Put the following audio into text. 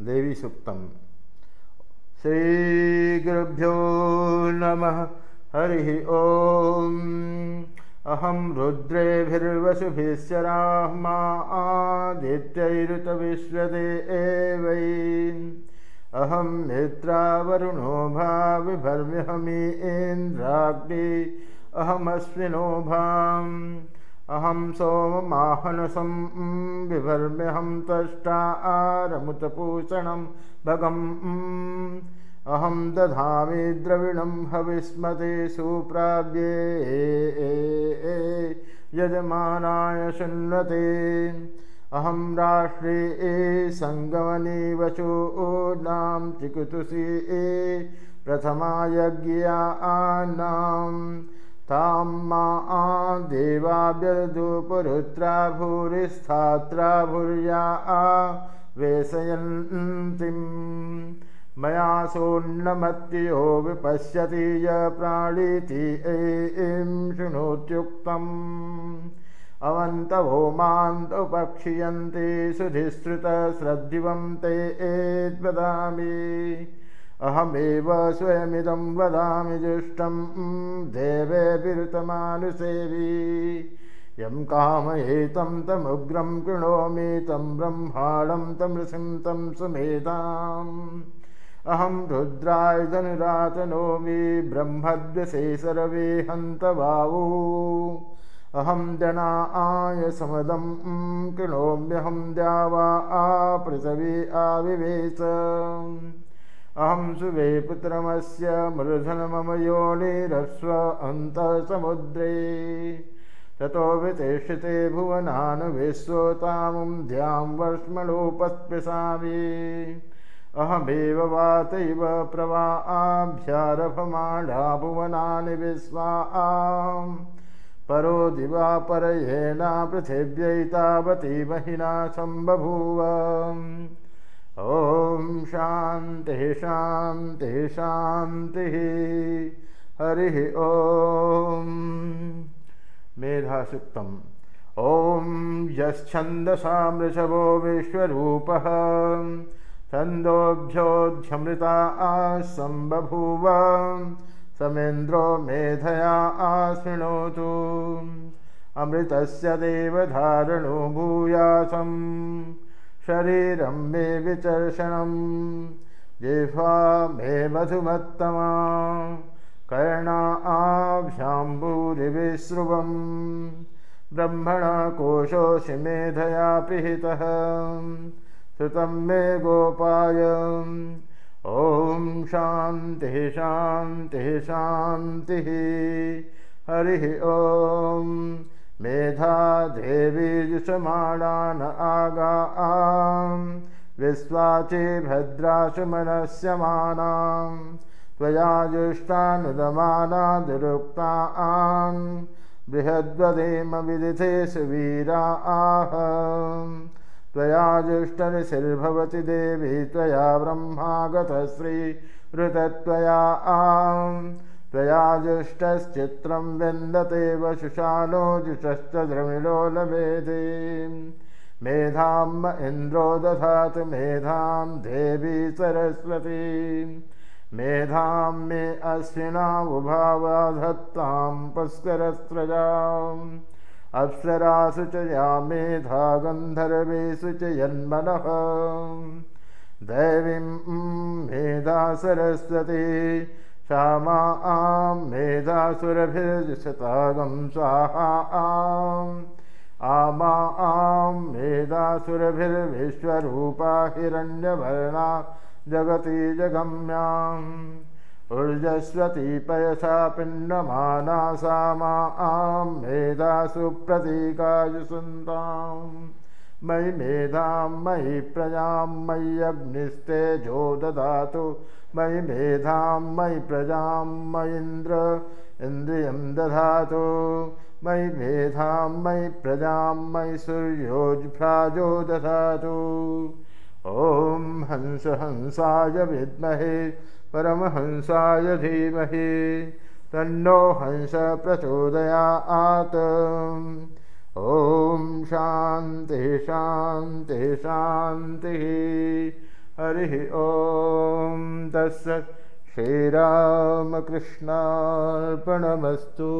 देवीसूक्तम् श्रीगुरुभ्यो नमः। हरिः ॐ अहं रुद्रेभिर्वसुभिश्चराह्मा आदित्यैरुतविश्वदे एवै। अहं नेत्रावरुणो भाविभर्म्यहमि इन्द्राग्नि अहमश्विनो भाम् अहं सोममाहनसं बिभर्म्यहं तष्टा आरमुतपूषणं भगम् अहं दधामि द्रविणं हविस्मते सुप्राव्ये यजमानाय शृण्वते। अहं राष्ट्रे ए सङ्गमनीवचो नाम चिकुतुषि ए प्रथमा यज्ञा तां मा देवाभ्यदुपुरुत्रा भूरिस्थात्रा भूर्या वेशयन्तीम्। मया सोन्नमत्ययो विपश्यति य प्राणीति ऐं शृणोत्युक्तम्। अवन्तवो मान्तपक्षीयन्ते सुधिश्रुतश्रद्धिवं ते एद्वदामि अहमेव स्वयमिदं वदामि जुष्टं देवे विरुतमानुसेवी यं कामयेतं तमुग्रं कृणोमि तं ब्रह्माणं तमृसिं तं सुमेधाम्। अहं रुद्राय धनुरातनोमि ब्रह्मद्वसे सर्वे हन्तवावो। अहं जनाय समदं कृणोम्यहं द्यावा आपृथवी आविवेश अहं सुवे पुत्रमस्य मृधनमम योनिरस्व अन्तसमुद्रे। ततो वितिष्ठिते भुवनान् विश्वतामुं ध्यां वर्ष्मणोपस्पृशामि अहमेव वातैव प्रवा आभ्यारभमाणा भुवनानि विश्वा आम् परो दिवापरयेण पृथिव्यै महिना सम्बभूव शान्तिः शान्तिः शान्तिः। हरिः ॐ मेधासुक्तम्। ॐ यश्छन्दसा मृषभो विश्वरूपः। छन्दोभ्योऽध्यमृता आसम्बभूव समेन्द्रो मेधया आशृणोतु अमृतस्य देवधारणो भूयासम् शरीरं मे विचर्षणं जिह्वा मे मधुमत्तमा। कर्णा आभ्याम्बूरिविश्रुवम् ब्रह्मणा कोशोऽसि मेधया पिहितः। श्रुतं मे गोपाय। ॐ शान्तिः शान्तिः शान्तिः। हरिः ॐ मेधा देवी जुषमाणान् आगा आम् विश्वाचे भद्राशुमनस्यमानां त्वया जुष्टानुदमाना दुरुक्ता आन् बृहद्वदेम विदिथेषु वीरा आह त्वया जुष्टनिशिर्भवति देवी त्वया ब्रह्मागतश्रीहृतत्वया आम् त्वया जुष्टश्चित्रं विन्दते वशुशानो जुषश्च द्रविणो लभेदे मेधाम् इन्द्रो दधातु मेधां देवी सरस्वती। मेधां मे अश्विनावुभावाधत्तां पुष्करस्रजाम्। अप्सरासु च या मेधा गन्धर्वेषु च यन्मनः। दैवीं मेधा सरस्वती क्षमा आं मेधासुरभिर्शतागं स्वाहा आम्। आमा आं मेधासुरभिर्विश्वरूपा हिरण्यभरणा जगति जगम्याम्। ऊर्जस्वती पयसा पिण्डमाना सा मा आं मेधासु प्रतीकायुसुन्ताम् मयि मेधां मयि प्रजां मयि अग्निस्तेजो ददातु। मयि मेधां मयि प्रजां मयीन्द्र इन्द्रियं दधातु। मयि मेधां मयि प्रजां मयि सूर्योज्भ्राजो दधातु। ॐ हंस हंसाय विद्महे परमहंसाय धीमहि। तन्नो हंस प्रचोदयात् ॐ शान्तिः शान्तिः शान्तिः। हरिः ॐ तत्सत् श्रीरामकृष्णार्पणमस्तु